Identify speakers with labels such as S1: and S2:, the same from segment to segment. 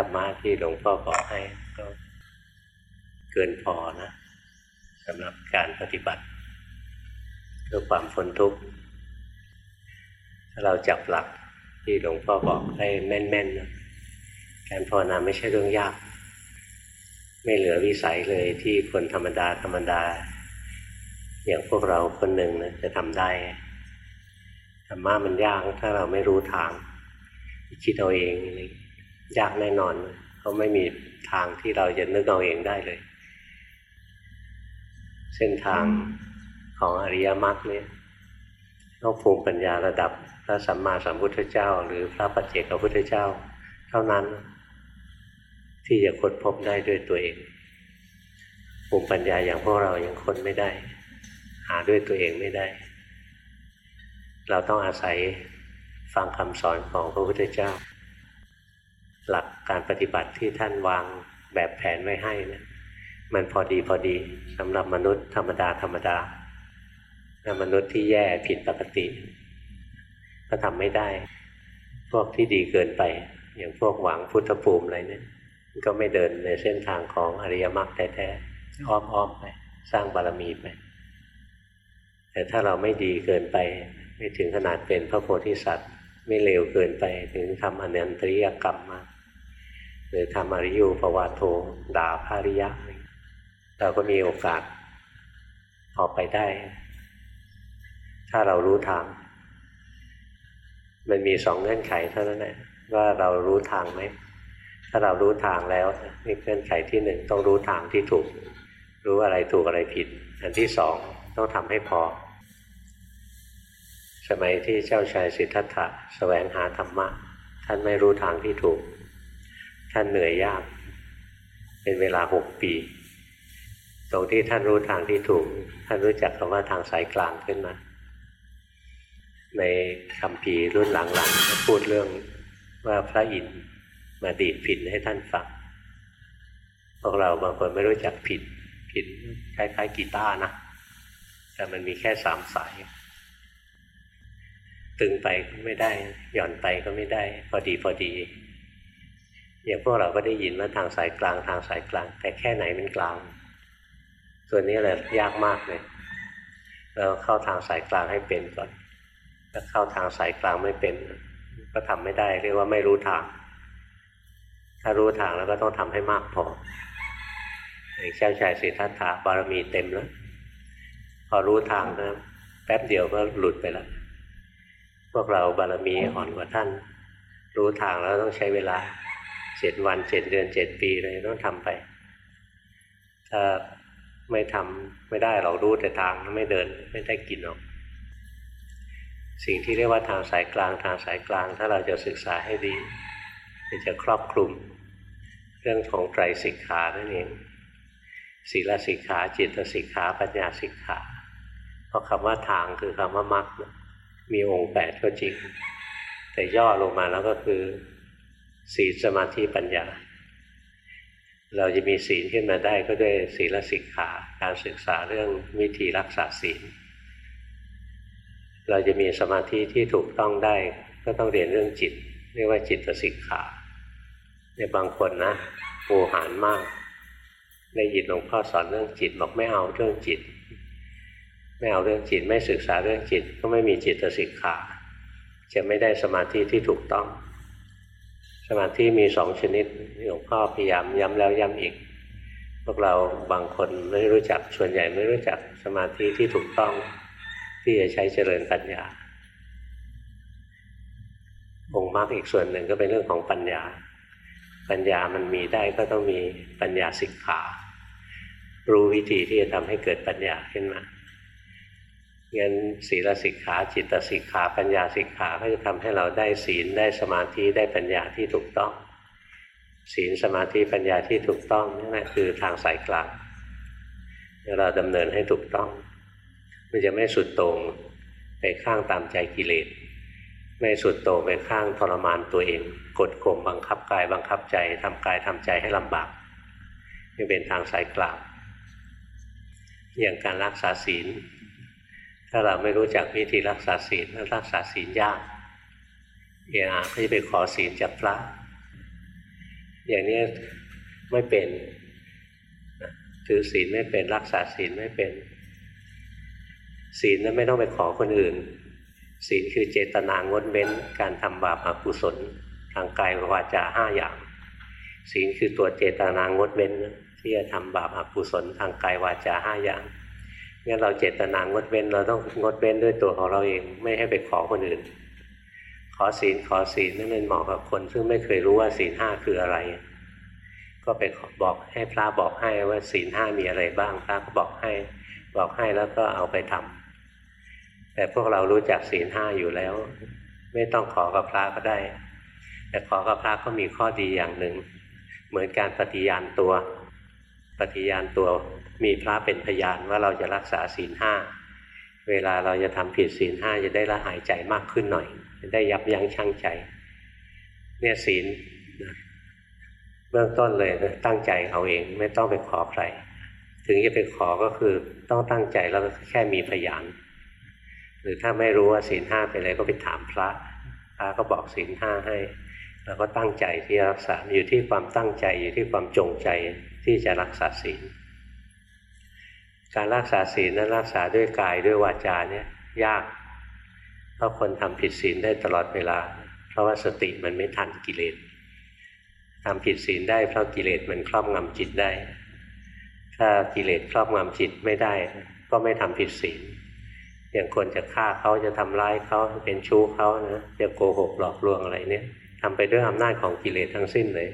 S1: รรมะที่หลวงพ่อบอกให้ก็เกินพอนะสำหรับการปฏิบัติ เพื่อความพ้นทุกข์ถ้าเราจับหลักที่หลวงพ่อบอกได้แม่นๆนะการภาวนาไม่ใช่เรื่องยาก ไม่เหลือวิสัยเลยที่คนธรรมดาธรรมดา อย่างพวกเราคนหนึ่งนะจะทำได้ธรรมะมันยากถ้าเราไม่รู้ทาง คิดเอาเองย ยากแน่นอนเขาไม่มีทางที่เราจะนึกเอาเองได้เลย เส้นทางของอริยมรรคเนี่ยต้องภูมิปัญญาระดับพระสัมมาสัมพุทธเจ้า หรือพระปัจเจกพุทธเจ้า เท่านั้น ที่จะค้นพบได้ด้วยตัวเองภูมิปัญญาอย่างพวกเรายังค้นไม่ได้ หาด้วยตัวเองไม่ได้ เราต้องอาศัยฟังคำสอนของพระพุทธเจ้า หลักการปฏิบัติที่ท่านวางแบบแผนไว้ให้นะมันพอดีพอดีสำหรับมนุษย์ธรรมดาธรรมดาถ้ามนุษย์ที่แย่ผิดปกติ ก็ทำไม่ได้ พวกที่ดีเกินไป อย่างพวกหวังพุทธภูมิอะไรเนี่ยก็ไม่เดินในเส้นทางของอริยมรรคแท้ๆอ้อมๆไป สร้างบารมีไป แต่ถ้าเราไม่ดีเกินไป ไม่ถึงขนาดเป็นพระโพธิสัตว์ ไม่เลวเกินไป ถึงทำอนันตริยกรรมมา หรือทำอริยูปวาโทด่าภาริยะ เราก็มีโอกาสออกไปได้ ถ้าเรารู้ทาง มันมีสองเงื่อนไขเท่านั้นแหละว่าเรารู้ทางไหม ถ้าเรารู้ทางแล้วนี่เงื่อนไขที่หนึ่งต้องรู้ทางที่ถูก รู้อะไรถูกอะไรผิด อันที่สองต้องทำให้พอ สมัยที่เจ้าชายสิทธัตถะแสวงหาธรรมะ ท่านไม่รู้ทางที่ถูก ท่านเหนื่อยยาก เป็นเวลาหกปี ตรงที่ท่านรู้ทางที่ถูก ท่านรู้จักคำว่าทางสายกลางขึ้นมา ในคำพีรุ่นหลังๆพูดเรื่องว่าพระอินทร์มาดีดผิดให้ท่านฟังพวกเราบางคนไม่รู้จักผิดผิดคล้ายๆกีตาร์นะแต่มันมีแค่สามสาย ตึงไปก็ไม่ได้ หย่อนไปก็ไม่ได้ พอดีพอดี อย่างพวกเราก็ได้ยินว่าทางสายกลางทางสายกลาง แต่แค่ไหนมันกลางตัวนนี้แหละยากมากเลยเราเข้าทางสายกลางให้เป็นก่อน ถ้าเข้าทางสายกลางไม่เป็น ก็ทำไม่ได้เรียกว่าไม่รู้ทาง ถ้ารู้ทางแล้วก็ต้องทำให้มากพออย่างเจ้าชายสิทธัตถะบารมีเต็มแล้วพอรู้ทางนะแป๊บเดียวก็หลุดไปแล้วพวกเราบารมีอ่อนกว่าท่าน รู้ทางแล้วต้องใช้เวลา เจ็ดวันเจ็ดเดือนเจ็ดปีเลยต้องทำไปถ้าไม่ทำไม่ได้เรารู้แต่ทางไม่เดินไม่ได้กินหรอก สิ่งที่เรียกว่าทางสายกลางทางสายกลาง ถ้าเราจะศึกษาให้ดีมันจะครอบคลุม เรื่องของไตรสิกขานั่นเองศีลสิกขา จิตสิกขา ปัญญาสิกขาเพราะคำว่าทางคือคำว่ามรรคมีองค์แปดก็จริง แต่ย่อลงมาแล้วก็คือ ศีลสมาธิปัญญา เราจะมีศีลขึ้นมาได้ก็ด้วยศีลสิกขา การศึกษาเรื่องวิธีรักษาศีล เราจะมีสมาธิที่ถูกต้องได้ ก็ต้องเรียนเรื่องจิต เรียกว่าจิตสิกขาในบางคนนะโูหารมากได้ยินหลวงพ่อสอนเรื่องจิตบอกไม่เอาเรื่องจิต ไม่เอาเรื่องจิตไม่ศึกษาเรื่องจิต ก็ไม่มีจิตสิกขา จะไม่ได้สมาธิที่ถูกต้อง สมาธิมีสองชนิดหลวงพ่อพยายามย้ำแล้วย้ำอีก พวกเราบางคนไม่รู้จักส่วนใหญ่ไม่รู้จักสมาธิที่ถูกต้องที่จะใช้เจริญปัญญา องค์มรรคอีกส่วนหนึ่งก็เป็นเรื่องของปัญญา ปัญญามันมีได้ก็ต้องมีปัญญาสิกขา รู้วิธีที่จะทำให้เกิดปัญญาขึ้นมา งั้นศีลสิกขาจิตสิกขาปัญญาสิกขาก็จะทำให้เราได้ศีลได้สมาธิได้ปัญญาที่ถูกต้อง ศีลสมาธิปัญญาที่ถูกต้องนี่แหละคือทางสายกลางเราดำเนินให้ถูกต้อง มันจะไม่สุดโต่งไปข้างตามใจกิเลสไม่สุดโต่งไปข้างทรมานตัวเอง กดข่มบังคับกายบังคับใจทำกายทำใจให้ลำบากนี่เป็นทางสายกลางอย่างการรักษาศีล ถ้าเราไม่รู้จักวิธีรักษาศีลรักษาศีลยากเออาก็จะไปขอศีลจากพระ อย่างนี้ไม่เป็นถือศีลไม่เป็นรักษาศีลไม่เป็น ศีลนั้นไม่ต้องไปขอคนอื่น ศีลคือเจตนางดเว้นการทำบาปอกุศลทางกายวาจาห้าอย่าง ศีลคือตัวเจตนางดเว้นที่จะทำบาปอกุศลทางกายวาจาห้าอย่าง งั้นเราเจตนางดเว้น เราต้องงดเว้นด้วยตัวของเราเองไม่ให้ไปขอคนอื่น ขอศีลขอศีลนั่นเป็นเหมาะกับคน ซึ่งไม่เคยรู้ว่าศีลห้าคืออะไร ก็ไปบอกให้พระบอกให้ว่าศีลห้ามีอะไรบ้าง พระก็บอกให้บอกให้แล้วก็เอาไปทำแต่พวกเรารู้จักศีลห้าอยู่แล้ว ไม่ต้องขอกับพระก็ได้ แต่ขอกับพระก็มีข้อดีอย่างหนึ่ง เหมือนการปฏิญาณตัว ปฏิญาณตัว มีพระเป็นพยานว่าเราจะรักษาศีลห้าเวลาเราจะทำผิดศีลห้าจะได้ละหายใจมากขึ้นหน่อย จะได้ยับยั้งชั่งใจ เนี่ยศีลเบื้องต้นเลยตั้งใจเอาเองไม่ต้องไปขอใคร ถึงจะไปขอก็คือต้องตั้งใจแล้วแค่มีพยาน หรือถ้าไม่รู้ว่าศีลห้าเป็นอะไรก็ไปถามพระพระก็บอกศีลห้าให้เราก็ตั้งใจที่จะรักษาอยู่ที่ความตั้งใจอยู่ที่ความจงใจที่จะรักษาศีล การรักษาศีลนั้นรักษาด้วยกายด้วยวาจาเนี่ยยากเพราะคนทำผิดศีลได้ตลอดเวลา เพราะว่าสติมันไม่ทันกิเลสทำผิดศีลได้เพราะกิเลสมันครอบงำจิตได้ ถ้ากิเลสครอบงำจิตไม่ได้ ก็ไม่ทำผิดศีลอย่างคนจะฆ่าเขาจะทำร้ายเขาเป็นชู้เขานะจะโกหกหลอกลวงอะไรเนี่ยทำไปด้วยอำนาจของกิเลสทั้งสิ้นเลย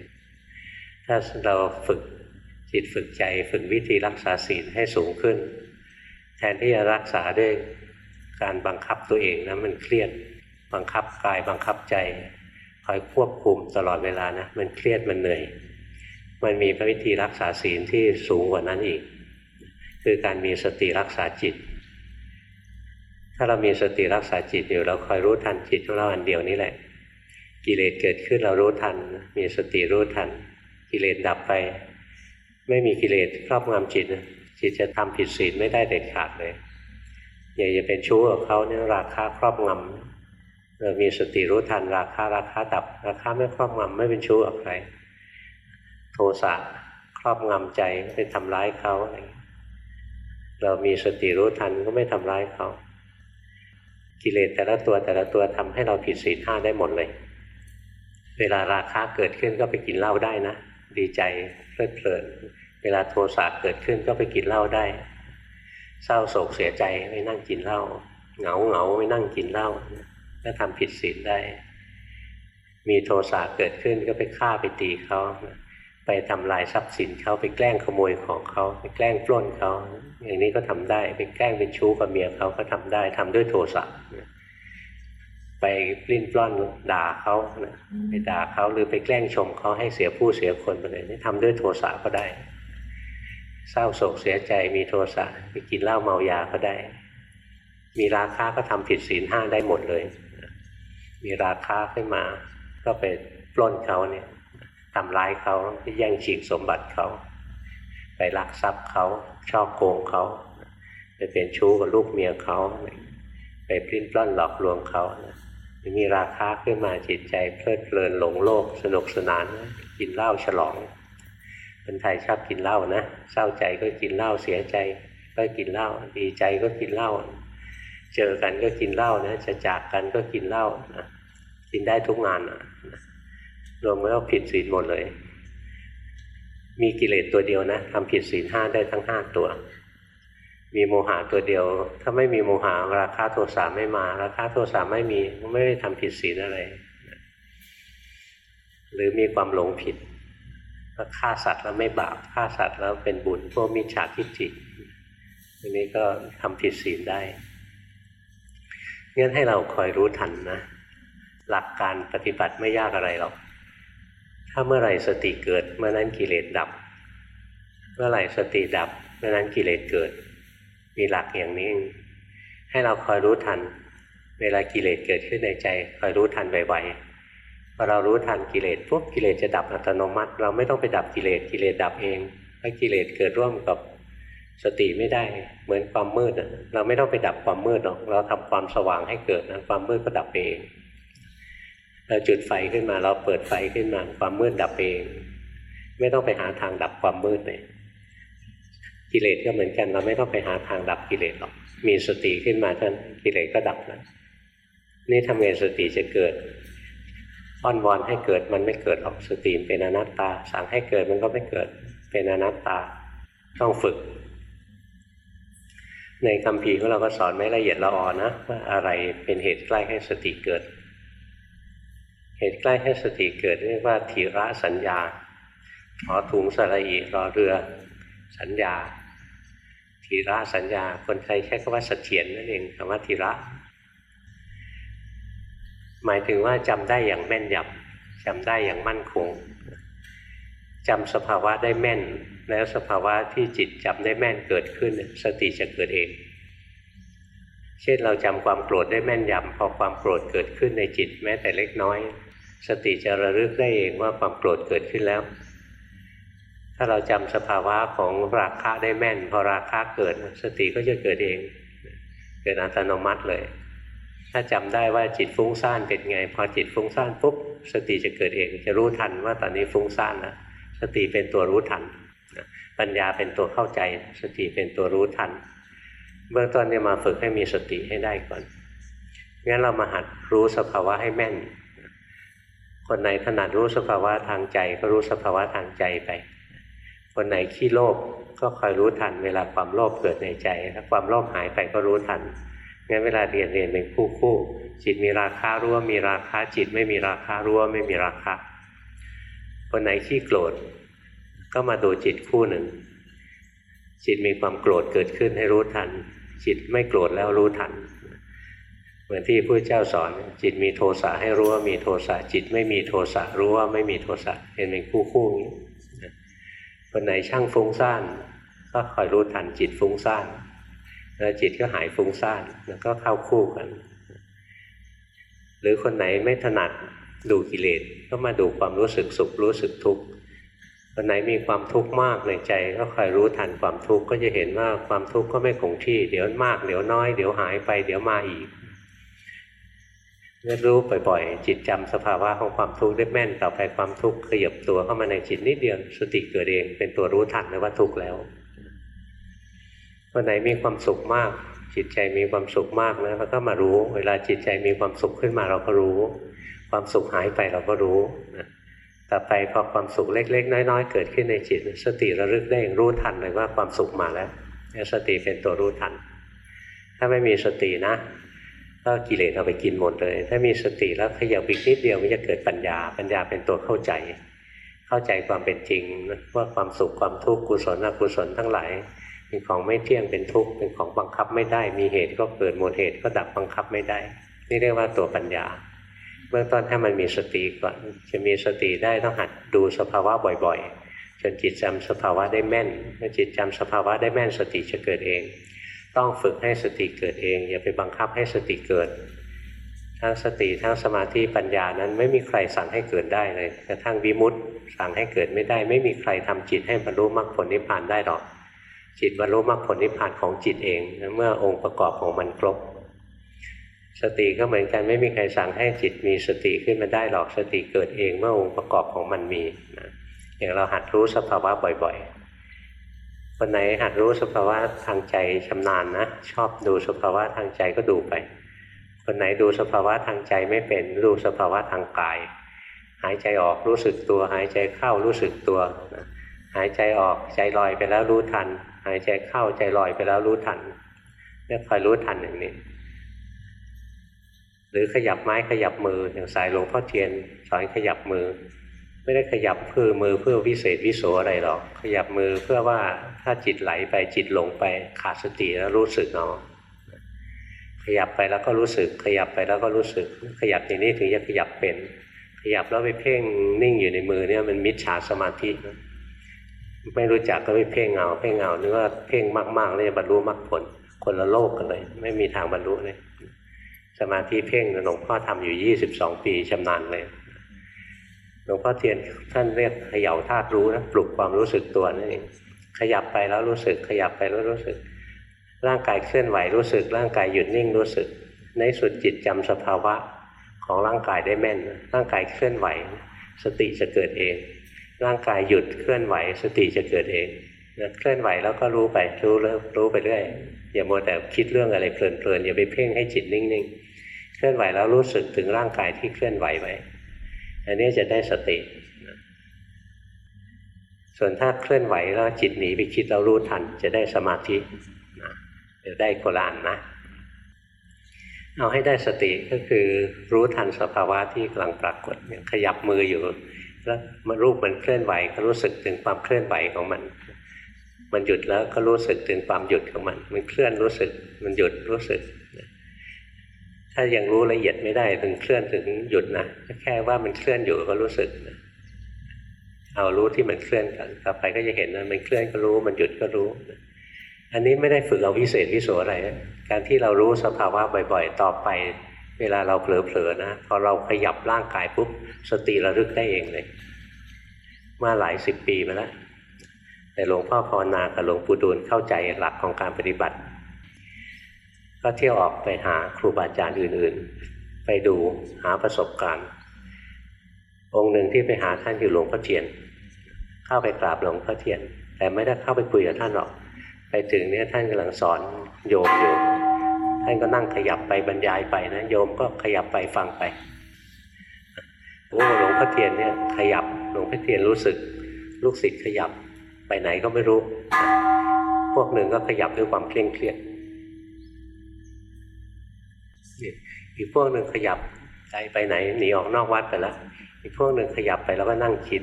S1: ถ้าเราฝึก จิตฝึกใจฝึกวิธีรักษาศีลให้สูงขึ้น แทนที่จะรักษาด้วยการบังคับตัวเองนะมันเครียดบังคับกายบังคับใจคอยควบคุมตลอดเวลานะมันเครียดมันเหนื่อย มันมีพระวิธีรักษาศีลที่สูงกว่านั้นอีก คือการมีสติรักษาจิต ถ้าเรามีสติรักษาจิตอยู่เราคอยรู้ทันจิตของเราอันเดียวนี้แหละ กิเลสเกิดขึ้นเรารู้ทัน มีสติรู้ทัน กิเลสดับไป ไม่มีกิเลสครอบงำจิตจิตจะทำผิดศีลไม่ได้เด็ดขาดเลยอย่าจะเป็นชู้กับเขาเนี่ยราคาครอบงำเรามีสติรู้ทันราคาราคาดับ ราคาไม่ครอบงำไม่เป็นชู้กับใครโทสะครอบงำใจไปทำร้ายเขาเรามีสติรู้ทันก็ไม่ทำร้ายเขากิเลสแต่ละตัวแต่ละตัวทำให้เราผิดศีลห้าได้หมดเลย เวลาราคาเกิดขึ้นก็ไปกินเหล้าได้นะ ดีใจเพลิดเพลินเวลาโทสะเกิดขึ้นก็ไปกินเหล้าได้ เศร้าโศกเสียใจไม่นั่งกินเหล้าเหงาเหงาไม่นั่งกินเหล้าก็ทำผิดศีลได้ มีโทสะเกิดขึ้นก็ไปฆ่าไปตีเขาไปทำลายทรัพย์สินเขาไปแกล้งขโมยของเขาไปแกล้งปล้นเขาอย่างนี้ก็ทำได้ ไปแกล้งเป็นชู้กับเมียเขาก็ทำได้ทำด้วยโทสะ ไปปลิ้นปล้อนด่าเขาไปด่าเขาหรือไปแกล้งชมเขาให้เสียผู้เสียคนไปเลยนี่ทำด้วยโทสะก็ได้ เศร้าโศกเสียใจมีโทสะไปกินเหล้าเมายาก็ได้ มีราคาก็ทำผิดศีลห้าได้หมดเลย มีราคาขึ้นมา ก็ไปปล้นเขาเนี่ยทำร้ายเขาแย่งชิงสมบัติเขา ไปลักทรัพย์เขาชอบโกงเขาไปเป็นชู้กับลูกเมียเขาไปพลิ้นปล้อนหลอกลวงเขา มีราคาขึ้นมาจิตใจเพลิดเพลินหลงโลกสนุกสนานกินเหล้าฉลองคนไทยชอบกินเหล้านะเศร้าใจก็กินเหล้าเสียใจ ก็กินเหล้าดีใจก็กินเหล้าเจอกันก็กินเหล้านะจะจากกันก็กินเหล้านะกินได้ทุกงานนะรวมแล้วผิดศีลหมดเลย มีกิเลสตัวเดียวนะทำผิดศีลห้าได้ทั้งห้าตัว มีโมหะตัวเดียว ถ้าไม่มีโมหะราคาโทสะไม่มา ราคาโทสะไม่มีไม่ได้ทำผิดศีลอะไร หรือมีความหลงผิดฆ่าสัตว์แล้วไม่บาปฆ่าสัตว์แล้วเป็นบุญพวกมิจฉาทิฏฐิอันนี้ก็ทำผิดศีลได้งั้นให้เราคอยรู้ทันนะ หลักการปฏิบัติไม่ยากอะไรหรอก ถ้าเมื่อไหร่สติเกิด เมื่อนั้นกิเลสดับ เมื่อไหร่สติดับ เมื่อนั้นกิเลสเกิด มีหลักอย่างนี้ ให้เราคอยรู้ทัน เวลากิเลสเกิดขึ้นในใจ คอยรู้ทันไวๆพอเรารู้ทันกิเลสปุ๊บกิเลสจะดับอัตโนมัติ เราไม่ต้องไปดับกิเลสกิเลสดับเองถ้ากิเลสเกิดร่วมกับสติไม่ได้เหมือนความมืดเราไม่ต้องไปดับความมืดหรอกเราทำความสว่างให้เกิดนะความมืดก็ดับเองเราจุดไฟขึ้นมาเราเปิดไฟขึ้นมาความมืดดับเอง ไม่ต้องไปหาทางดับความมืดเลย กิเลสก็เหมือนกันเราไม่ต้องไปหาทางดับกิเลสหรอกมีสติขึ้นมาท่านกิเลสก็ดับแล้วนี่ทำไงสติจะเกิดอ้อนวอนให้เกิดมันไม่เกิดหรอกสติเป็นอนัตตา สั่งให้เกิดมันก็ไม่เกิดเป็นอนัตตาต้องฝึก ในคำพีของเราก็สอนไม่ละเอียดละอ่อนนะว่าอะไรเป็นเหตุใกล้ให้สติเกิด เหตุใกล้ให้สติเกิดเรียกว่าทีระสัญญาขอถุงสระอีรอเรือ สัญญา ทีระสัญญา คนไทยใช้คำว่าเสถียรนั่นเองคำว่าทีระ หมายถึงว่าจำได้อย่างแม่นยำจำได้อย่างมั่นคงจำสภาวะได้แม่น แล้วสภาวะที่จิตจำได้แม่นเกิดขึ้น สติจะเกิดเอง เช่นเราจำความโกรธได้แม่นยำพอความโกรธเกิดขึ้นในจิตแม้แต่เล็กน้อย สติจะระลึกได้เองว่าความโกรธเกิดขึ้นแล้ว ถ้าเราจำสภาวะของราคะได้แม่น พอราคะเกิดสติก็จะเกิดเอง เกิดอัตโนมัติเลย ถ้าจำได้ว่าจิตฟุ้งซ่านเป็นไง พอจิตฟุ้งซ่านปุ๊บสติจะเกิดเอง จะรู้ทันว่าตอนนี้ฟุ้งซ่านแล้วสติเป็นตัวรู้ทันปัญญาเป็นตัวเข้าใจ สติเป็นตัวรู้ทัน เบื้องต้นเนี่ยมาฝึกให้มีสติให้ได้ก่อนงั้นเรามาหัดรู้สภาวะให้แม่น คนไหนถนัดรู้สภาวะทางใจ ก็รู้สภาวะทางใจไป คนไหนขี้โลภก็คอยรู้ทัน เวลาความโลภเกิดในใจ ถ้าความโลภหายไปก็รู้ทันงั้นเวลาเรียนเรียนเป็นคู่คู่จิตมีราคารู้ว่ามีราคาจิตไม่มีราคารู้ว่าไม่มีราคาคนไหนขี้โกรธก็มาดูจิตคู่หนึ่ง จิตมีความโกรธเกิดขึ้นให้รู้ทัน จิตไม่โกรธแล้วรู้ทัน เหมือนที่พระเจ้าสอน จิตมีโทสะให้รู้ว่ามีโทสะจิตไม่มีโทสะรู้ว่าไม่มีโทสะเป็นเป็นคู่คู่นี้ คนไหนช่างฟุ้งซ่านก็คอยรู้ทันจิตฟุ้งซ่านแล้วจิตก็หายฟุ้งซ่านแล้วก็เข้าคู่กัน หรือคนไหนไม่ถนัดดูกิเลสก็มาดูความรู้สึกสุขรู้สึกทุกข์คนไหนมีความทุกข์มากในใจ ก็คอยรู้ทันความทุกข์ก็จะเห็นว่าความทุกข์ก็ไม่คงที่ เดี๋ยวมากเดี๋ยวน้อยเดี๋ยวหายไปเดี๋ยวมาอีก รู้บ่อยๆ จิตจำสภาวะของความทุกข์ได้แม่น ต่อไปความทุกข์ขยับตัวเข้ามาในจิตนิดเดียวสติเกิดเอง เป็นตัวรู้ทันเลยว่าทุกข์แล้ววันไหนมีความสุขมาก จิตใจมีความสุขมากนะเราก็มารู้ เวลาจิตใจมีความสุขขึ้นมาเราก็รู้ ความสุขหายไปเราก็รู้นะต่อไปพอความสุขเล็ก ๆ น้อย ๆ เกิดขึ้นในจิต สติระลึกได้เองรู้ทันเลยว่าความสุขมาแล้วสติเป็นตัวรู้ทัน ถ้าไม่มีสตินะ ก็กิเลสเอาไปกินหมดเลย ถ้ามีสติแล้วขยับอีกนิดเดียวมันจะเกิดปัญญา ปัญญาเป็นตัวเข้าใจ เข้าใจความเป็นจริงว่าความสุขความทุกข์กุศลอกุศลทั้งหลายเป็นของไม่เที่ยงเป็นทุกข์เป็นของบังคับไม่ได้ มีเหตุก็เกิดหมดเหตุก็ดับบังคับไม่ได้ นี่เรียกว่าตัวปัญญา เบื้องต้นให้มันมีสติก่อนจะมีสติได้ต้องหัดดูสภาวะบ่อยๆจนจิตจำสภาวะได้แม่นเมื่อจิตจำสภาวะได้แม่นสติจะเกิดเอง ต้องฝึกให้สติเกิดเอง อย่าไปบังคับให้สติเกิด ทั้งสติทั้งสมาธิปัญญานั้นไม่มีใครสั่งให้เกิดได้เลยกระทั่งวิมุตต์สั่งให้เกิดไม่ได้ ไม่มีใครทำจิตให้บรรลุมรรคผลนิพพานได้หรอก จิตบรรลุมรรคผลนิพพานของจิตเองเมื่อองค์ประกอบของมันครบ สติก็เหมือนกันไม่มีใครสั่งให้จิตมีสติขึ้นมาได้หรอกสติเกิดเองเมื่อองค์ประกอบของมันมีนะอย่างเราหัดรู้สภาวะบ่อย ๆ คนไหนหัดรู้สภาวะทางใจชำนาญนะ ชอบดูสภาวะทางใจก็ดูไป คนไหนดูสภาวะทางใจไม่เป็นดูสภาวะทางกาย หายใจออกรู้สึกตัว หายใจเข้ารู้สึกตัวหายใจออกใจลอยไปแล้วรู้ทัน หายใจเข้าใจลอยไปแล้วรู้ทันเนี่ยคอยรู้ทันอย่างนี้ หรือขยับไม้ขยับมืออย่างสายหลวงพ่อเทียนสอนขยับมือ ไม่ได้ขยับเพื่อมือเพื่อวิเศษวิโสอะไรหรอก ขยับมือเพื่อว่าถ้าจิตไหลไปจิตหลงไปขาดสติแล้วรู้สึกเนาะขยับไปแล้วก็รู้สึก ขยับไปแล้วก็รู้สึก ขยับอย่างนี้ถึงจะขยับเป็น ขยับแล้วไปเพ่งนิ่งอยู่ในมือเนี่ยมันมิจฉาสมาธิไม่รู้จักก็ไปเพ่งเงาเพ่งเงานึกว่าเพ่งมากๆเลยบรรลุมรรคผลคนละโลกกันเลย ไม่มีทางบรรลุเลยสมาธิเพ่งหลวงพ่อทำอยู่ยี่สิบสองปีชำนาญเลย หลวงพ่อเทียนท่านเรียกเขย่าธาตุรู้นะปลุกความรู้สึกตัวนั่นเองขยับไปแล้วรู้สึก ขยับไปแล้วรู้สึก ร่างกายเคลื่อนไหวรู้สึก ร่างกายหยุดนิ่งรู้สึก ในสุดจิตจำสภาวะของร่างกายได้แม่น ร่างกายเคลื่อนไหว สติจะเกิดเอง ร่างกายหยุดเคลื่อนไหว สติจะเกิดเองนะเคลื่อนไหวแล้วก็รู้ไปรู้แล้วรู้ไปเรื่อยอย่ามัวแต่คิดเรื่องอะไรเพลินๆอย่าไปเพ่งให้จิตนิ่งๆ เคลื่อนไหวแล้วรู้สึกถึงร่างกายที่เคลื่อนไหวไว้ อันนี้จะได้สติ ส่วนถ้าเคลื่อนไหวแล้วจิตหนีไปคิดเรารู้ทัน จะได้สมาธินะจะได้โกลานนะเอาให้ได้สติก็คือรู้ทันสภาวะที่กำลังปรากฏขยับมืออยู่ แล้วมารูปมันเคลื่อนไหวก็รู้สึกถึงความเคลื่อนไหวของมัน มันหยุดแล้วก็รู้สึกถึงความหยุดของมัน มันเคลื่อนรู้สึก มันหยุดรู้สึก ถ้ายังรู้ละเอียดไม่ได้ถึงเคลื่อนถึงหยุดนะแค่ว่ามันเคลื่อนอยู่ก็รู้สึกนะเอารู้ที่มันเคลื่อนกันต่อไปก็จะเห็นนะมันเคลื่อนก็รู้ มันหยุดก็รู้ อันนี้ไม่ได้ฝึกเอาวิเศษวิโสอะไร การที่เรารู้สภาวะบ่อยๆ ต่อไป เวลาเราเผลอๆนะพอเราขยับร่างกายปุ๊บสติระลึกได้เองเลยมาหลายสิบปีมาแล้วแต่หลวงพ่อภาวนากับหลวงปู่ดูลเข้าใจหลักของการปฏิบัติ ก็เที่ยวออกไปหาครูบาอาจารย์อื่นๆ ไปดูหาประสบการณ์ องค์หนึ่งที่ไปหาท่านอยู่หลวงพ่อเทียน เข้าไปกราบหลวงพ่อเทียน แต่ไม่ได้เข้าไปคุยกับท่านหรอก ไปถึงเนี่ยท่านกำลังสอนโยมอยู่ท่านก็นั่งขยับไปบรรยายไปนะโยมก็ขยับไปฟังไปโอ้หลวงพ่อเทียนเนี่ยขยับหลวงพ่อเทียนรู้สึก ลูกศิษย์ขยับไปไหนก็ไม่รู้ พวกหนึ่งก็ขยับด้วยความเคร่งเครียด อีกพวกหนึ่งขยับใจไปไหนหนีออกนอกวัดไปแล้วอีกพวกหนึ่งขยับไปแล้วก็นั่งคิด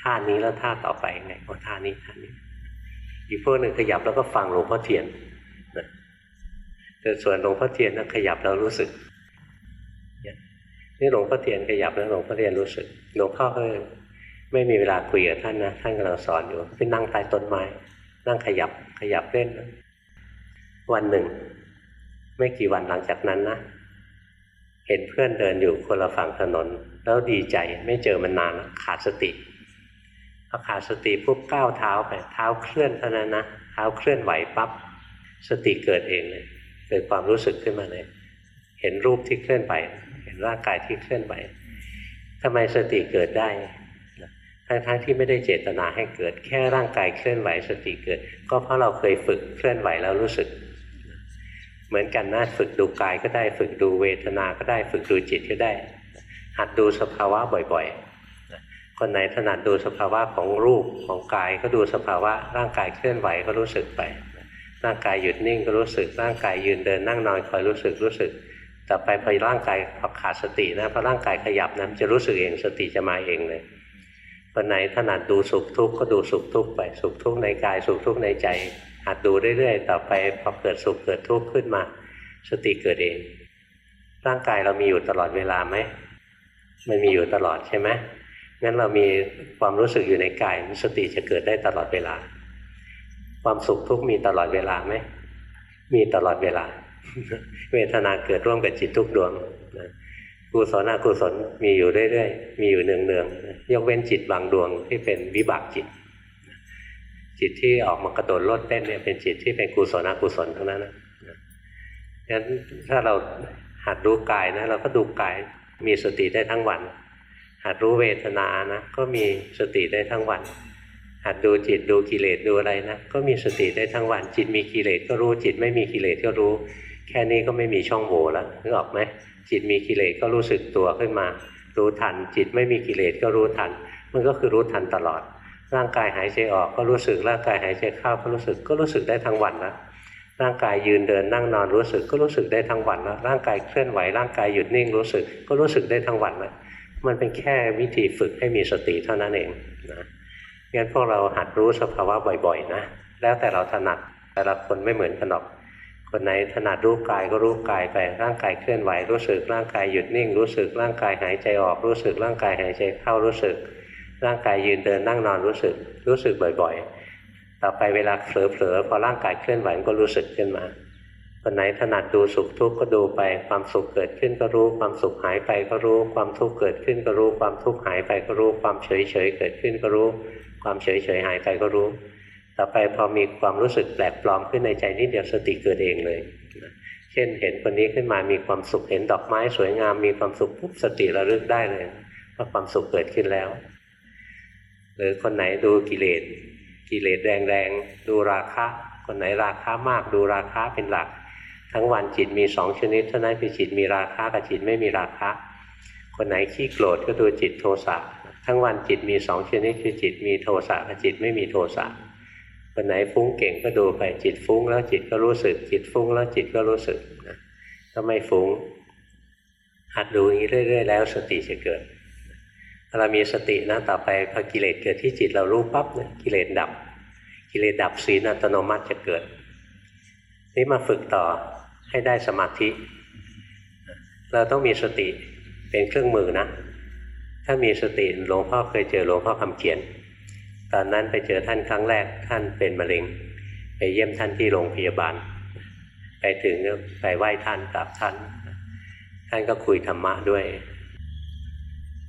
S1: ท่านี้แล้วท่าต่อไปไงโอ้ท่านี้ท่านี้ อีกพวกหนึ่งขยับแล้วก็ฟังหลวงพ่อเทียนแต่ส่วนหลวงพ่อเทียนนะขยับแล้วรู้สึกนี่หลวงพ่อเทียนขยับแล้วหลวงพ่อเทียนรู้สึกหลวงพ่อก็ไม่มีเวลาคุยกับท่านนะท่านกำลังสอนอยู่ไปนั่งใต้ต้นไม้ นั่งขยับขยับเล่น วันหนึ่ง ไม่กี่วันหลังจากนั้นนะเห็นเพื่อนเดินอยู่คนละฝั่งถนน แล้วดีใจไม่เจอมันนานขาดสติพอขาดสติปุ๊บก้าวเท้าไปเท้าเคลื่อนเท่านั้นนะเท้าเคลื่อนไหวปั๊บสติเกิดเองเลยเกิดความรู้สึกขึ้นมาเลย เห็นรูปที่เคลื่อนไหวเห็นร่างกายที่เคลื่อนไหวทำไมสติเกิดได้ทั้งๆทที่ไม่ได้เจตนาให้เกิด แค่ร่างกายเคลื่อนไหวสติเกิด ก็เพราะเราเคยฝึกเคลื่อนไหวแล้วรู้สึก เหมือนกันนะฝึกดูกายก็ได้ฝึกดูเวทนาก็ได้ฝึกดูจิตก็ได้ หัดดูสภาวะบ่อยๆ คนไหนถนัดดูสภาวะของรูปของกายก็ดูสภาวะร่างกายเคลื่อนไหวก็รู้สึกไป ร่างกายหยุดนิ่งก็รู้สึก ร่างกายยืนเดินนั่งนอนคอยรู้สึกรู้สึก ต่อไปพอร่างกายขาดสตินะพอร่างกายขยับนะจะรู้สึกเองสติจะมาเองเลยคนไหนถนัดดูสุขทุกข์ก็ดูสุขทุกข์ไปสุขทุกข์ในกายสุขทุกข์ในใจ หัดดูเรื่อยๆ ต่อไปพอเกิดสุขเกิดทุกข์ขึ้นมา สติเกิดเอง ร่างกายเรามีอยู่ตลอดเวลาไหม มันมีอยู่ตลอดใช่ไหมงั้นเรามีความรู้สึกอยู่ในกายสติจะเกิดได้ตลอดเวลา ความสุขทุกข์มีตลอดเวลาไหม มีตลอดเวลา เวทนาเกิดร่วมกับจิตทุกดวงนะกุศลอกุศลมีอยู่เรื่อยๆ มีอยู่เนืองๆ ยกเว้นจิตบางดวงที่เป็นวิบากจิต จิตที่ออกมากระโดดโลดเต้นเนี่ยเป็นจิตที่เป็นกุศลอกุศลทั้งนั้นนะงั้นถ้าเราหัดรู้กายนะเราก็ดูกายมีสติได้ทั้งวัน หัดรู้เวทนานะก็มีสติได้ทั้งวัน หัดดูจิตดูกิเลสดูอะไรนะก็มีสติได้ทั้งวัน จิตมีกิเลสก็รู้จิตไม่มีกิเลสก็รู้ แค่นี้ก็ไม่มีช่องโหว่แล้วนึกออกไหมจิตมีกิเลสก็รู้สึกตัวขึ้นมา รู้ทัน จิตไม่มีกิเลสก็รู้ทัน มันก็คือรู้ทันตลอด ร่างกายหายใจออกก็รู้สึกร่างกายหายใจเข้าก็รู้สึกก็รู้สึกได้ทั้งวันนะร่างกายยืนเดินนั่งนอนรู้สึกก็รู้สึกได้ทั้งวันนะร่างกายเคลื่อนไหวร่างกายหยุดนิ่งรู้สึกก็รู้สึกได้ทั้งวันนะมันเป็นแค่วิธีฝึกให้มีสติเท่านั้นเองนะงั้นพวกเราหัดรู้สภาวะบ่อยๆนะแล้วแต่เราถนัดแต่ละคนไม่เหมือนกันหรอก คนไหนถนัดรู้กายก็รู้กายไปร่างกายเคลื่อนไหวรู้สึกร่างกายหยุดนิ่งรู้สึกร่างกายหายใจออกรู้สึกร่างกายหายใจเข้ารู้สึก ร่างกายยืนเดินนั่งนอนรู้สึก รู้สึกบ่อยๆ ต่อไปเวลาเผลอๆพอร่างกายเคลื่อนไหวก็รู้สึกขึ้นมาคนไหนถนัดดูสุขทุกข์ก็ดูไป ความสุขเกิดขึ้นก็รู้ ความสุขหายไปก็รู้ ความทุกข์เกิดขึ้นก็รู้ ความทุกข์หายไปก็รู้ ความเฉยเฉยเกิดขึ้นก็รู้ ความเฉยเฉยหายไปก็รู้ ต่อไปพอมีความรู้สึกแปลกปลอมขึ้นในใจนิดเดียวสติเกิดเองเลยเช่นเห็นคนนี้ขึ้นมามีความสุขเห็นดอกไม้สวยงามมีความสุขปุ๊บสติระลึกได้เลยว่าความสุขเกิดขึ้นแล้ว หรือคนไหนดูกิเลสกิเลสแรงๆ ดูราคะ คนไหนราคะมากดูราคะเป็นหลัก ทั้งวันจิตมีสองชนิดเท่านั้นคือจิตมีราคะกับจิตไม่มีราคะ คนไหนขี้โกรธก็ดูจิตโทสะทั้งวันจิตมีสองชนิดคือจิตมีโทสะกับจิตไม่มีโทสะคนไหนฟุ้งเก่งก็ดูไปจิตฟุ้งแล้วจิตก็รู้สึก จิตฟุ้งแล้วจิตก็รู้สึกนะก็ไม่ฟุ้งหัดดูอย่างนี้เรื่อย ๆ แล้วสติจะเกิด เรามีสตินะต่อไปพอกิเลสเกิดที่จิตเรารู้ปั๊บเนี่ยกิเลสดับ กิเลสดับศีลอัตโนมัติจะเกิด นี่มาฝึกต่อให้ได้สมาธิ เราต้องมีสติเป็นเครื่องมือนะ ถ้ามีสติหลวงพ่อเคยเจอหลวงพ่อคำเขียน ตอนนั้นไปเจอท่านครั้งแรกท่านเป็นมะเร็ง ไปเยี่ยมท่านที่โรงพยาบาล ไปถึงไปไหว้ท่านกราบท่าน ท่านก็คุยธรรมะด้วย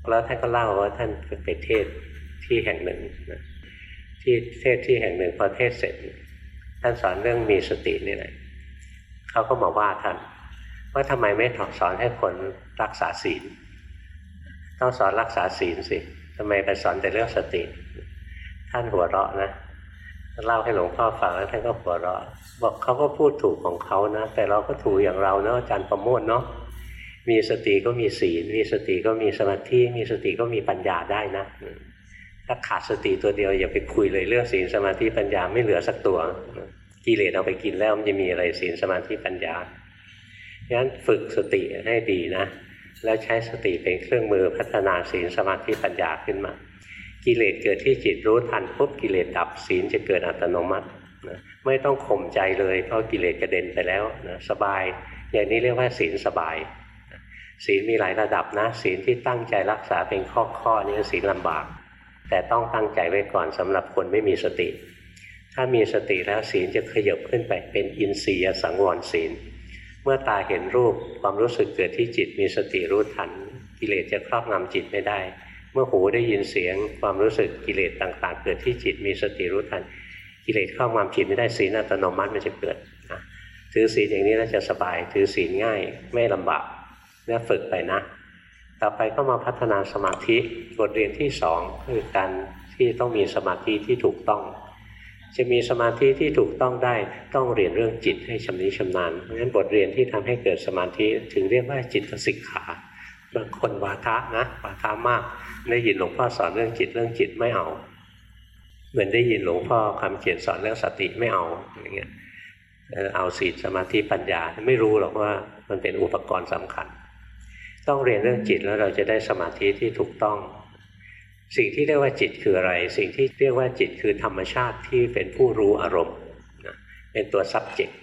S1: แล้วท่านก็เล่าว่าท่านไปเทศที่แห่งหนึ่งนะที่เทศที่แห่งหนึ่งพอเทศเสร็จ ท่านสอนเรื่องมีสตินี่แหละเขาก็มาว่าท่านว่าทำไมไม่สอนให้คนรักษาศีล ต้องสอนรักษาศีลสิทำไมไปสอนแต่เรื่องสติ ท่านหัวเราะนะเล่าให้หลวงพ่อฟังแล้วท่านก็หัวเราะ บอกเขาก็พูดถูกของเขานะ แต่เราก็ถูกอย่างเราเนาะอาจารย์ประโมทเนาะ มีสติก็มีศีล มีสติก็มีสมาธิ มีสติก็มีปัญญาได้นะ ถ้าขาดสติตัวเดียวอย่าไปคุยเลยเรื่องศีลสมาธิปัญญาไม่เหลือสักตัว กิเลสเอาไปกินแล้วมันจะมีอะไรศีลสมาธิปัญญางั้นฝึกสติให้ดีนะ แล้วใช้สติเป็นเครื่องมือพัฒนาศีลสมาธิปัญญาขึ้นมา กิเลสเกิดที่จิตรู้ทันปุ๊บกิเลสดับศีลจะเกิดอัตโนมัตินะไม่ต้องข่มใจเลยเพราะกิเลสกระเด็นไปแล้วนะสบาย อย่างนี้เรียกว่าศีลสบาย ศีลมีหลายระดับนะ ศีลที่ตั้งใจรักษาเป็นข้อข้อนี่ศีลลำบาก แต่ต้องตั้งใจไว้ก่อนสำหรับคนไม่มีสติ ถ้ามีสติแล้วศีลจะขยบขึ้นไปเป็นอินทรียสังวรศีล เมื่อตาเห็นรูปความรู้สึกเกิดที่จิตมีสติรู้ทัน กิเลสจะครอบงำจิตไม่ได้ เมื่อหูได้ยินเสียง ความรู้สึกกิเลสต่าง ๆ เกิดที่จิตมีสติรู้ทัน กิเลสครอบงำจิตไม่ได้ศีลอัตโนมัติมันจะเกิดถือศีลอย่างนี้แล้วจะสบาย ถือศีลง่ายไม่ลำบาก นี่ยฝึกไปนะ ต่อไปก็มาพัฒนาสมาธิบทเรียนที่สองคือการที่ต้องมีสมาธิที่ถูกต้อง จะมีสมาธิที่ถูกต้องได้ต้องเรียนเรื่องจิตให้ชำนิชำนาญเพราะฉะนั้นบทเรียนที่ทำให้เกิดสมาธิถึงเรียกว่าจิตสิกขาบางคนวาทะนะวาทะมากได้ยินหลวงพ่อสอนเรื่องจิตเรื่องจิตไม่เอา เหมือนได้ยินหลวงพ่อคำเขียนสอนเรื่องสติไม่เอาอย่างเงี้ยเอาศีลสมาธิปัญญาไม่รู้หรอกว่ามันเป็นอุปกรณ์สำคัญ ต้องเรียนเรื่องจิตแล้วเราจะได้สมาธิที่ถูกต้อง สิ่งที่เรียกว่าจิตคืออะไร สิ่งที่เรียกว่าจิตคือธรรมชาติที่เป็นผู้รู้อารมณ์เป็นตัว subject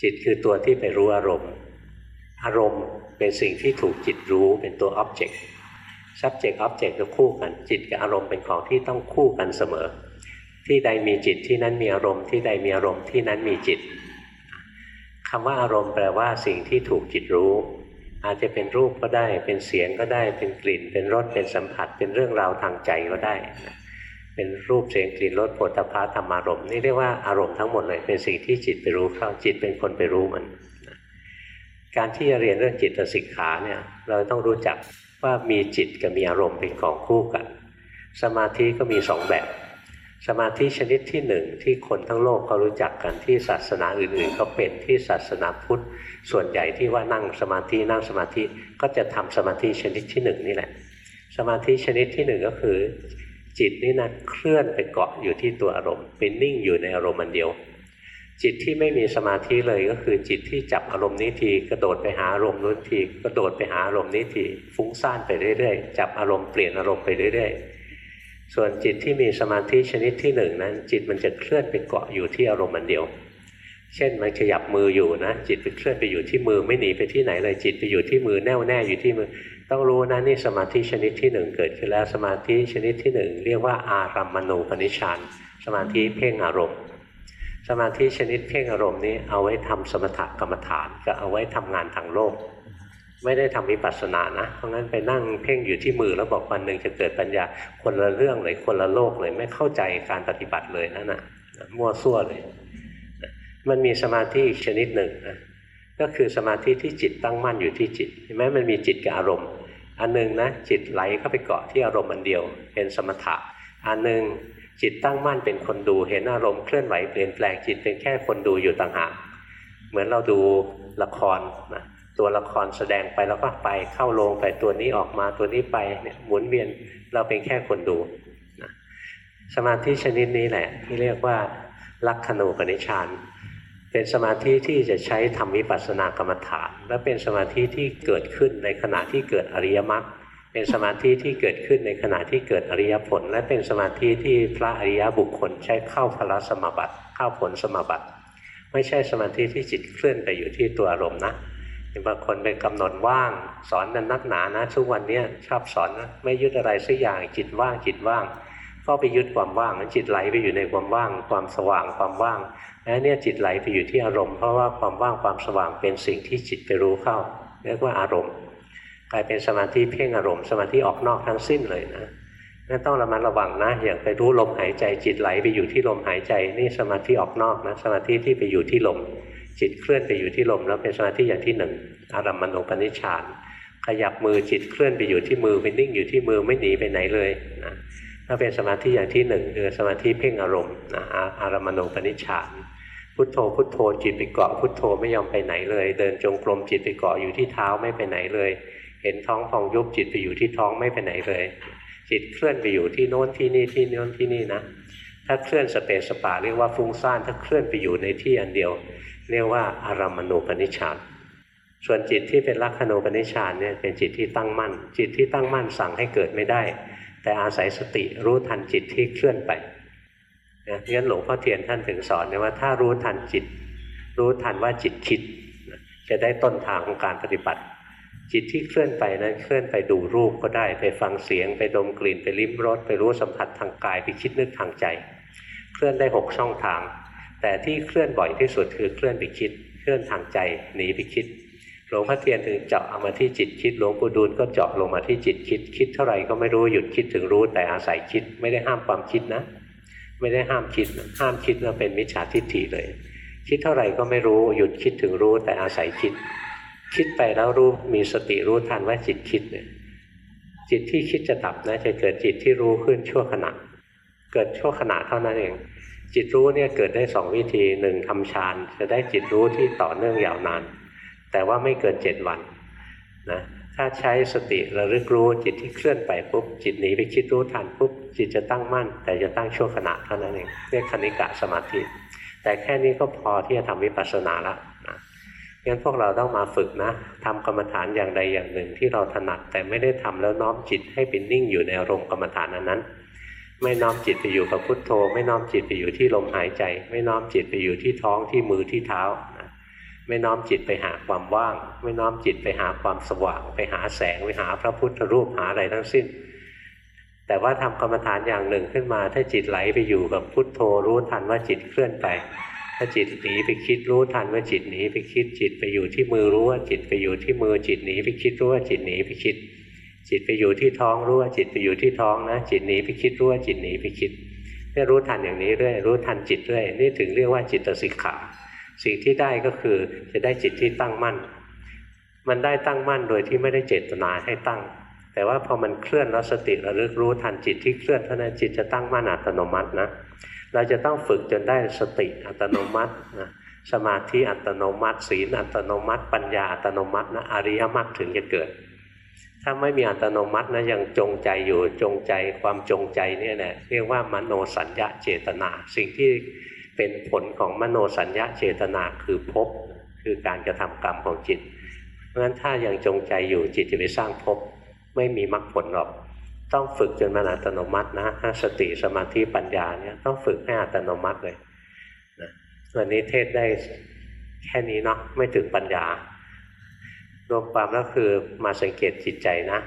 S1: จิตคือตัวที่ไปรู้อารมณ์ อารมณ์เป็นสิ่งที่ถูกจิตรู้เป็นตัว object subject object ก็คู่กัน จิตกับอารมณ์เป็นของที่ต้องคู่กันเสมอ ที่ใดมีจิตที่นั้นมีอารมณ์ ที่ใดมีอารมณ์ที่นั้นมีจิตคำว่าอารมณ์แปลว่าสิ่งที่ถูกจิตรู้ อาจจะเป็นรูปก็ได้ เป็นเสียงก็ได้ เป็นกลิ่น เป็นรส เป็นสัมผัส เป็นเรื่องราวทางใจก็ได้เป็นรูปเสียงกลิ่นรสผลิภัณฑ์ธรรมารมณ์นี่เรียกว่าอารมณ์ทั้งหมดเลย เป็นสิ่งที่จิตไปรู้เข้าจิตเป็นคนไปรู้มัน การที่จะเรียนเรื่องจิตสิกขาเนี่ยเราต้องรู้จักว่ามีจิตกับมีอารมณ์เป็นของคู่กัน สมาธิก็มีสองแบบ สมาธิชนิดที่หนึ่งที่คนทั้งโลกเขารู้จักกันที่ศาสนาอื่นๆเขาเป็นที่ศาสนาพุทธส่วนใหญ่ที่ว่านั่งสมาธินั่งสมาธิก็จะทำสมาธิชนิดที่หนึ่งนี่แหละ สมาธิชนิดที่หนึ่งก็คือ จิตนี่นะเคลื่อนไปเกาะอยู่ที่ตัวอารมณ์เป็นนิ่งอยู่ในอารมณ์อันเดียว จิตที่ไม่มีสมาธิเลยก็คือจิตที่จับอารมณ์นี้ทีกระโดดไปหาอารมณ์นู้นทีกระโดดไปหาอารมณ์นี้ทีฟุ้งซ่านไปเรื่อยๆจับอารมณ์เปลี่ยนอารมณ์ไปเรื่อยๆส่วนจิตที่มีสมาธิชนิดที่หนึ่งนั้น จิตมันจะเคลื่อนไปเกาะอยู่ที่อารมณ์อันเดียว เช่นมันขยับมืออยู่นะจิตไปเคลื่อนไปอยู่ที่มือไม่หนีไปที่ไหนเลยจิตไปอยู่ที่มือแน่วแน่อยู่ที่มือ ต้องรู้นะนี่สมาธิชนิดที่หนึ่งเกิดขึ้นแล้วสมาธิชนิดที่หนึ่งเรียกว่าอารัมมณูปนิชานสมาธิเพ่งอารมณ์ สมาธิชนิดเพ่งอารมณ์นี้เอาไว้ทำสมถกรรมฐานก็เอาไว้ทำงานทางโลก ไม่ได้ทำวิปัสสนานะ เพราะงั้นไปนั่งเพ่งอยู่ที่มือแล้วบอกวันหนึ่งจะเกิดปัญญาคนละเรื่องเลยคนละโลกเลยไม่เข้าใจการปฏิบัติเลยนั่นน่ะมั่วซั่วเลย มันมีสมาธิอีกชนิดหนึ่งนะก็คือสมาธิที่จิตตั้งมั่นอยู่ที่จิตเห็นไหมมันมีจิตกับอารมณ์ อันหนึ่งนะจิตไหลเข้าไปเกาะที่อารมณ์อันเดียว เป็นสมถะ อันหนึ่งจิตตั้งมั่นเป็นคนดูเห็นอารมณ์เคลื่อนไหวเปลี่ยนแปลงจิตเป็นแค่คนดูอยู่ต่างหากเหมือนเราดูละครนะตัวละครแสดงไปแล้วก็ไปเข้าโรงไปตัวนี้ออกมาตัวนี้ไปเนี่ยหมุนเวียนเราเป็นแค่คนดูนะสมาธิชนิดนี้แหละที่เรียกว่าลักขณูปนิชาน เป็นสมาธิที่จะใช้ทำวิปัสสนากรรมฐาน และเป็นสมาธิที่เกิดขึ้นในขณะที่เกิดอริยมรรคเป็นสมาธิที่เกิดขึ้นในขณะที่เกิดอริยผล และเป็นสมาธิที่พระอริยบุคคลใช้เข้าพละสมบัติเข้าผลสมบัติ ไม่ใช่สมาธิที่จิตเคลื่อนไปอยู่ที่ตัวอารมณ์นะบางคนไปกำหนดว่างสอนนันนักหนานะทุกวันนี้ชอบสอนนะไม่ยึดอะไรสักอย่างจิตว่างจิตว่าง ก็ไปยึดความว่างจิตไหลไปอยู่ในความว่าง ความสว่างความว่างแล้วเนี่ยจิตไหลไปอยู่ที่อารมณ์เพราะว่าความว่างความสว่างเป็นสิ่งที่จิตไปรู้เข้า เรียกว่าอารมณ์กลายเป็นสมาธิเพ่งอารมณ์สมาธิออกนอกทั้งสิ้นเลยนะนั่นต้องระมัดระวังนะอย่างไปรู้ลมหายใจจิตไหลไปอยู่ที่ลมหายใจนี่สมาธิออกนอกนะสมาธิที่ไปอยู่ที่ลม จิตเคลื่อนไปอยู่ที่ลม แล้วเป็นสมาธิอย่างที่หนึ่งอารัมมณูปนิชฌานขยับมือจิตเคลื่อนไปอยู่ที่มือไปนิ่งอยู่ที่มือไม่หนีไปไหนเลยนะ ถ้าเป็นสมาธิอย่างที่หนึ่งคือสมาธิเพ่งอารมณ์นะอารมณูปนิชฌานพุทโธพุทโธจิตไปเกาะพุทโธไม่ยอมไปไหนเลย เดินจงกรมจิตไปเกาะอยู่ที่เท้าไม่ไปไหนเลย เห็นท้องพองยุบจิตไปอยู่ที่ท้องไม่ไปไหนเลย จิตเคลื่อนไปอยู่ที่โน้นที่นี่ที่โน้นที่นี่นะถ้าเคลื่อนสเปสสปาเรียกว่าฟุ้งซ่านถ้าเคลื่อนไปอยู่ในที่อันเดียว เรียกว่าอารมณูปนิชฌานส่วนจิตที่เป็นลักขณูปนิชฌานเนี่ยเป็นจิตที่ตั้งมั่น จิตที่ตั้งมั่นสั่งให้เกิดไม่ได้ แต่อาศัยสติรู้ทันจิตที่เคลื่อนไปนะงั้นหลวงพ่อเทียนท่านถึงสอนว่าถ้ารู้ทันจิต รู้ทันว่าจิตคิด จะได้ต้นทางของการปฏิบัติ จิตที่เคลื่อนไปนั้นเคลื่อนไปดูรูปก็ได้ ไปฟังเสียง ไปดมกลิ่นไปลิ้มรสไปรู้สัมผัสทางกายไปคิดนึกทางใจ เคลื่อนได้หกช่องทาง แต่ที่เคลื่อนบ่อยที่สุดคือเคลื่อนไปคิด เคลื่อนทางใจหนีไปคิด หลวงพ่อเทียนถึงเจาะเอามาที่จิตคิด หลวงปู่ดูลก็เจาะลงมาที่จิตคิด คิดเท่าไหร่ก็ไม่รู้หยุดคิดถึงรู้ แต่อาศัยคิดไม่ได้ห้ามความคิดนะ ไม่ได้ห้ามคิดห้ามคิดแล้วเป็นมิจฉาทิฏฐิเลย คิดเท่าไหร่ก็ไม่รู้หยุดคิดถึงรู้ แต่อาศัยคิด คิดไปแล้วรู้มีสติรู้ทันว่าจิตคิดเนี่ยจิตที่คิดจะดับนะจะเกิดจิตที่รู้ขึ้นชั่วขณะ เกิดชั่วขณะเท่านั้นเอง จิตรู้เนี่ยเกิดได้สองวิธีหนึ่งทำฌานจะได้จิตรู้ที่ต่อเนื่องยาวนาน แต่ว่าไม่เกินเจ็ดวันนะถ้าใช้สติระลึกรู้จิตที่เคลื่อนไปปุ๊บจิตหนีไปคิดรู้ทันปุ๊บจิตจะตั้งมั่น แต่จะตั้งชั่วขณะเท่านั้นเองเรียกคณิกะสมาธิ แต่แค่นี้ก็พอที่จะทำวิปัสสนาละนะงั้นพวกเราต้องมาฝึกนะทำกรรมฐานอย่างใดอย่างหนึ่งที่เราถนัด แต่ไม่ได้ทำแล้วน้อมจิตให้เป็นนิ่งอยู่ในอารมณ์กรรมฐานนั้นนั้นไม่น้อมจิตไปอยู่กับพุทโธ ไม่น้อมจิตไปอยู่ที่ลมหายใจ ไม่น้อมจิตไปอยู่ที่ท้องที่มือที่เท้า ไม่น้อมจิตไปหาความว่าง ไม่น้อมจิตไปหาความสว่าง ไปหาแสงไปหาพระพุทธรูปหาอะไรทั้งสิ้น แต่ว่าทำกรรมฐานอย่างหนึ่งขึ้นมา ถ้าจิตไหลไปอยู่กับพุทโธรู้ทันว่าจิตเคลื่อนไป ถ้าจิตหนีไปคิดรู้ทันว่าจิตหนีไปคิดจิตไปอยู่ที่มือรู้ว่าจิตไปอยู่ที่มือจิตหนีไปคิดรู้ว่าจิตหนีไปคิด จิตไปอยู่ที่ท้องรู้ว่าจิตไปอยู่ที่ท้องนะจิตหนีไปคิดรู้ว่าจิตหนีไปคิดเนี่ยรู้ทันอย่างนี้เรื่อยรู้ทันจิตเรื่อยนี่ถึงเรียกว่าจิตสิกขา สิ่งที่ได้ก็คือจะได้จิตที่ตั้งมั่น มันได้ตั้งมั่นโดยที่ไม่ได้เจตนาให้ตั้ง แต่ว่าพอมันเคลื่อนแล้วสติระลึกรู้ทันจิตที่เคลื่อนเท่านั้นจิตจะตั้งมั่นอัตโนมัตินะเราจะต้องฝึกจนได้สติอัตโนมัตินะสมาธิอัตโนมัติศีลอัตโนมัติ ปัญญาอัตโนมัตินะอริยมรรคถึงจะเกิด ถ้าไม่มีอัตโนมัตินะยังจงใจอยู่จงใจความจงใจเนี่ยแหละเรียกว่ามโนสัญญาเจตนา สิ่งที่ เป็นผลของมโนสัญญาเจตนาคือภพคือการกระทำกรรมของจิต เพราะฉะนั้นถ้ายังจงใจอยู่จิตจะไปสร้างภพไม่มีมรรคผลหรอก ต้องฝึกจนมันอัตโนมัตินะถ้าสติสมาธิปัญญาเนี่ยต้องฝึกให้อัตโนมัติเลยนะวันนี้เทศได้แค่นี้เนาะไม่ถึงปัญญารวมความแล้วคือมาสังเกตจิตใจนะ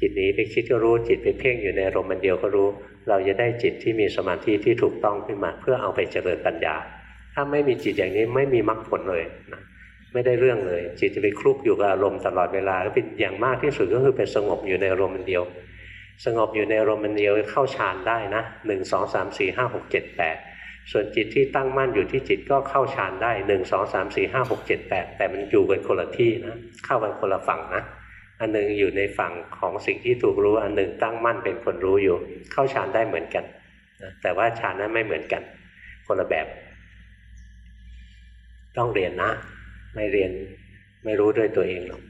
S1: จิตนี้ไปคิดก็รู้จิตไปเพ่งอยู่ในอารมณ์เดียวก็รู้ เราจะได้จิตที่มีสมาธิที่ถูกต้องขึ้นมา เพื่อเอาไปเจริญปัญญา ถ้าไม่มีจิตอย่างนี้ไม่มีมรรคผลเลยนะไม่ได้เรื่องเลย จิตจะไปคลุกอยู่กับอารมณ์ตลอดเวลาแล้วเป็นอย่างมากที่สุดก็คือเป็นสงบอยู่ในอารมณ์เดียว สงบอยู่ในอารมณ์เดียวเข้าฌานได้นะหนึ่งสองสามสี่ห้าหกเจ็ดแปดส่วนจิตที่ตั้งมั่นอยู่ที่จิตก็เข้าฌานได้หนึ่งสองสามสี่ห้าหกเจ็ดแปดแต่มันอยู่กันคนละที่นะเข้ากันคนละฝั่งนะ อันหนึ่งอยู่ในฝั่งของสิ่งที่ถูกรู้ อันหนึ่งตั้งมั่นเป็นคนรู้อยู่ เข้าฌานได้เหมือนกันนะแต่ว่าฌานนั้นไม่เหมือนกัน คนละแบบ ต้องเรียนนะ ไม่เรียนไม่รู้ด้วยตัวเองหรอก